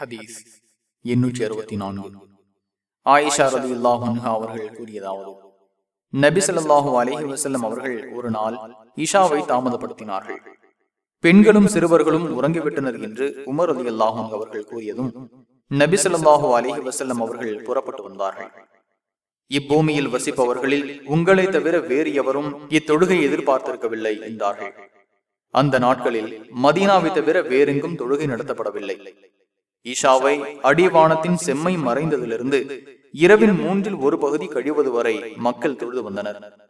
ஹதீஸ் எண்ணூற்றி அறுபத்தி நான்கு. ஆயிஷா ரதி அவர்கள் கூறியதாவது நபி அலஹி வசல்லம் அவர்கள் ஒரு நாள் இஷாவை தாமதப்படுத்தினார்கள். பெண்களும் சிறுவர்களும் உறங்கிவிட்டனர் என்று உமர் அலி அல்லாஹும் அவர்கள் கூறியதும் நபி அலஹி வசல்லம் அவர்கள் புறப்பட்டு வந்தார்கள். இப்பூமியில் வசிப்பவர்களில் உங்களை தவிர வேறு எவரும் இத்தொழுகை எதிர்பார்த்திருக்கவில்லை என்றார்கள். அந்த நாட்களில் மதீனாவை தவிர வேறெங்கும் தொழுகை நடத்தப்படவில்லை. ஈஷாவை அடிவானத்தின் செம்மை மறைந்ததிலிருந்து இரவின் மூன்றில் ஒரு பகுதி கழிவது வரை மக்கள் தொழுது வந்தனர்.